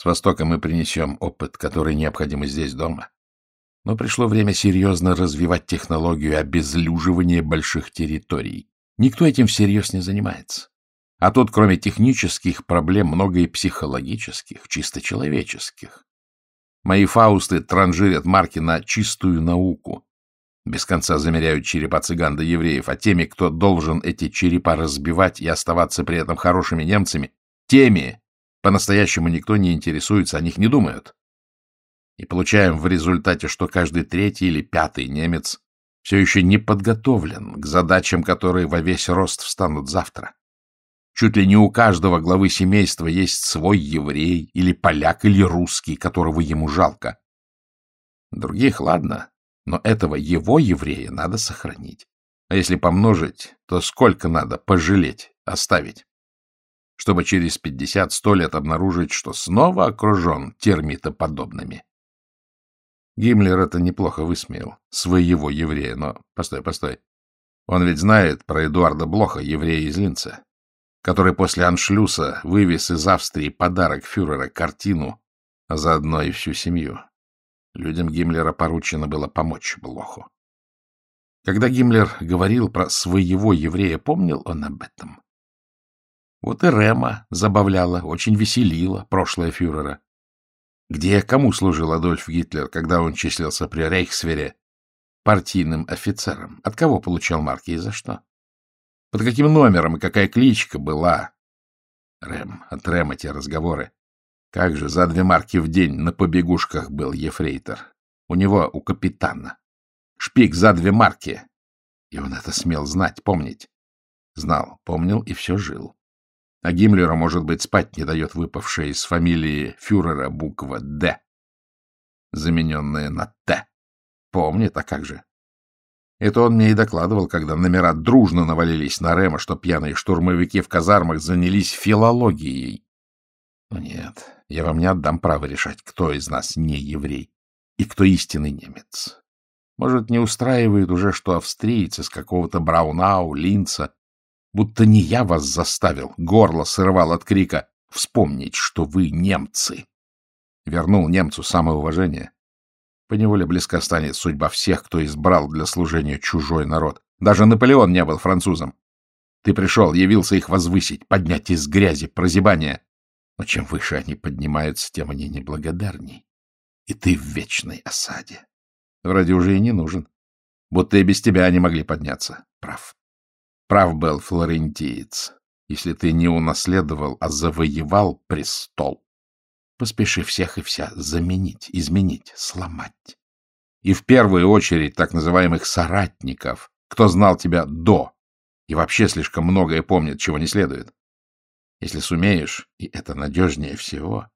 С Востока мы принесем опыт, который необходим здесь дома. Но пришло время серьезно развивать технологию обезлюживания больших территорий. Никто этим всерьез не занимается. А тут, кроме технических проблем, много и психологических, чисто человеческих. Мои фаусты транжирят марки на чистую науку. Без конца замеряют черепа цыган да евреев, а теми, кто должен эти черепа разбивать и оставаться при этом хорошими немцами, теми по-настоящему никто не интересуется, о них не думают. И получаем в результате, что каждый третий или пятый немец все еще не подготовлен к задачам, которые во весь рост встанут завтра. Чуть ли не у каждого главы семейства есть свой еврей или поляк или русский, которого ему жалко. Других, ладно, но этого его еврея надо сохранить. А если помножить, то сколько надо пожалеть, оставить? Чтобы через пятьдесят-сто лет обнаружить, что снова окружен термитоподобными. Гиммлер это неплохо высмеял, своего еврея, но... Постой, постой. Он ведь знает про Эдуарда Блоха, еврея из Линца который после аншлюса вывез из Австрии подарок фюрера картину, а заодно и всю семью. Людям Гиммлера поручено было помочь Блоху. Когда Гиммлер говорил про своего еврея, помнил он об этом? Вот и Рема забавляла, очень веселила прошлое фюрера. Где кому служил Адольф Гитлер, когда он числился при Рейхсвере партийным офицером? От кого получал марки и за что? Под каким номером и какая кличка была? Рэм, от Рэма те разговоры. Как же за две марки в день на побегушках был ефрейтор. У него, у капитана. Шпик за две марки. И он это смел знать, помнить. Знал, помнил и все жил. А Гиммлера, может быть, спать не дает выпавшая из фамилии фюрера буква «Д», замененная на «Т». Помнит, а как же? Это он мне и докладывал, когда номера дружно навалились на Рема, что пьяные штурмовики в казармах занялись филологией. Нет, я вам не отдам право решать, кто из нас не еврей и кто истинный немец. Может, не устраивает уже, что австриец из какого-то Браунау, Линца, будто не я вас заставил, горло срывал от крика, вспомнить, что вы немцы. Вернул немцу самоуважение, Поневоле близко станет судьба всех, кто избрал для служения чужой народ. Даже Наполеон не был французом. Ты пришел, явился их возвысить, поднять из грязи, прозябания. Но чем выше они поднимаются, тем они неблагодарней. И ты в вечной осаде. Вроде уже и не нужен. Будто и без тебя они могли подняться. Прав. Прав был флорентиец. Если ты не унаследовал, а завоевал престол, Поспеши всех и вся заменить, изменить, сломать. И в первую очередь так называемых соратников, кто знал тебя до и вообще слишком многое помнит, чего не следует. Если сумеешь, и это надежнее всего,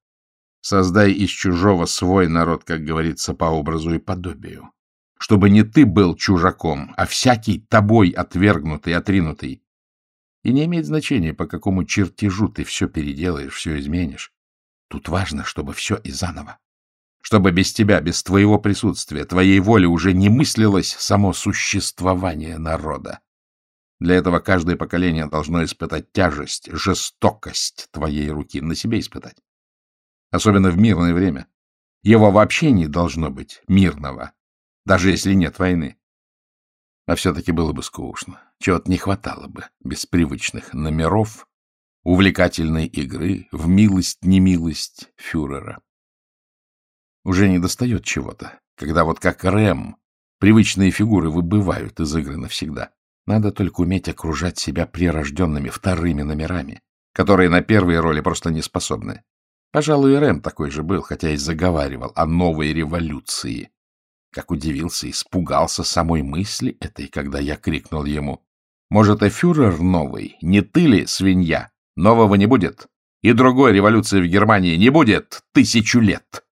создай из чужого свой народ, как говорится, по образу и подобию. Чтобы не ты был чужаком, а всякий тобой отвергнутый, отринутый. И не имеет значения, по какому чертежу ты все переделаешь, все изменишь. Тут важно, чтобы все и заново. Чтобы без тебя, без твоего присутствия, твоей воли уже не мыслилось само существование народа. Для этого каждое поколение должно испытать тяжесть, жестокость твоей руки, на себе испытать. Особенно в мирное время. Его вообще не должно быть мирного, даже если нет войны. А все-таки было бы скучно. Чего-то не хватало бы без привычных номеров, увлекательной игры в милость-немилость фюрера. Уже не достает чего-то, когда вот как Рэм привычные фигуры выбывают из игры навсегда. Надо только уметь окружать себя прирожденными вторыми номерами, которые на первые роли просто не способны. Пожалуй, Рэм такой же был, хотя и заговаривал о новой революции. Как удивился, испугался самой мысли этой, когда я крикнул ему, «Может, и фюрер новый? Не ты ли, свинья?» Нового не будет. И другой революции в Германии не будет тысячу лет.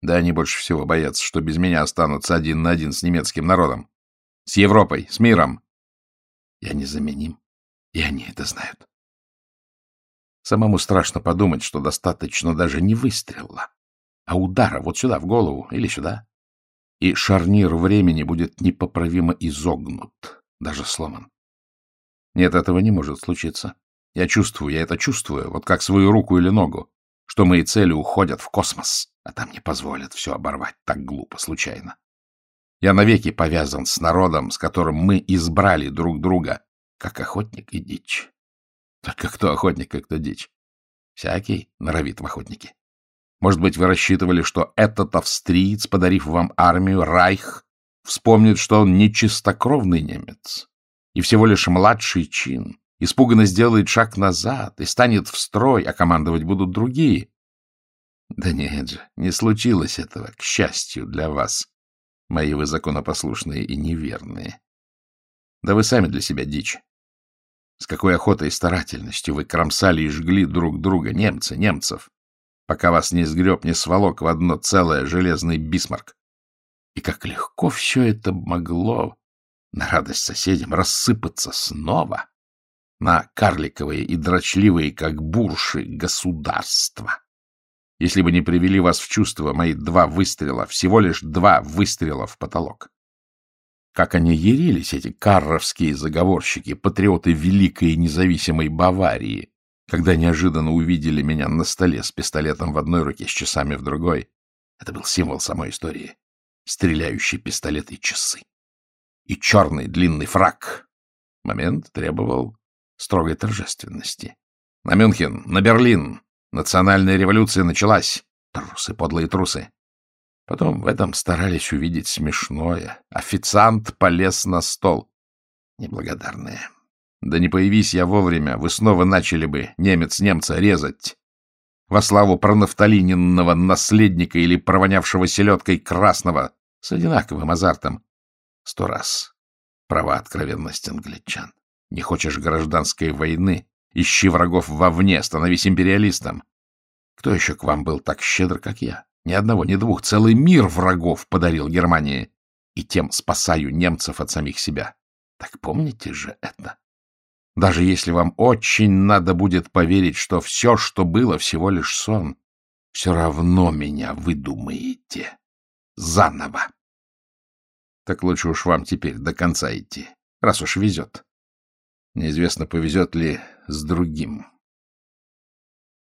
Да они больше всего боятся, что без меня останутся один на один с немецким народом. С Европой, с миром. Я незаменим, и они это знают. Самому страшно подумать, что достаточно даже не выстрела, а удара вот сюда, в голову, или сюда. И шарнир времени будет непоправимо изогнут, даже сломан. Нет, этого не может случиться. Я чувствую, я это чувствую, вот как свою руку или ногу, что мои цели уходят в космос, а там не позволят все оборвать так глупо, случайно. Я навеки повязан с народом, с которым мы избрали друг друга, как охотник и дичь. Только кто охотник, а кто дичь? Всякий норовит в охотнике. Может быть, вы рассчитывали, что этот австриец, подарив вам армию, Райх, вспомнит, что он не чистокровный немец и всего лишь младший чин, испуганно сделает шаг назад и станет в строй, а командовать будут другие. Да нет же, не случилось этого, к счастью для вас, мои вы законопослушные и неверные. Да вы сами для себя дичь. С какой охотой и старательностью вы кромсали и жгли друг друга, немцы, немцев, пока вас не сгреб, не сволок в одно целое железный бисмарк. И как легко все это могло, на радость соседям, рассыпаться снова на карликовые и дрочливые, как бурши, государства. Если бы не привели вас в чувство мои два выстрела, всего лишь два выстрела в потолок. Как они ярились, эти карровские заговорщики, патриоты великой независимой Баварии, когда неожиданно увидели меня на столе с пистолетом в одной руке, с часами в другой. Это был символ самой истории. Стреляющий пистолет и часы. И черный длинный фраг. Момент требовал строгой торжественности. На Мюнхен, на Берлин. Национальная революция началась. Трусы, подлые трусы. Потом в этом старались увидеть смешное. Официант полез на стол. Неблагодарные. Да не появись я вовремя, вы снова начали бы немец немца резать. Во славу пронафталиненного наследника или провонявшего селедкой красного с одинаковым азартом. Сто раз. Права откровенность англичан. Не хочешь гражданской войны? Ищи врагов вовне, становись империалистом. Кто еще к вам был так щедр, как я? Ни одного, ни двух. Целый мир врагов подарил Германии. И тем спасаю немцев от самих себя. Так помните же это. Даже если вам очень надо будет поверить, что все, что было, всего лишь сон, все равно меня выдумаете. Заново. Так лучше уж вам теперь до конца идти, раз уж везет. Неизвестно, повезет ли с другим.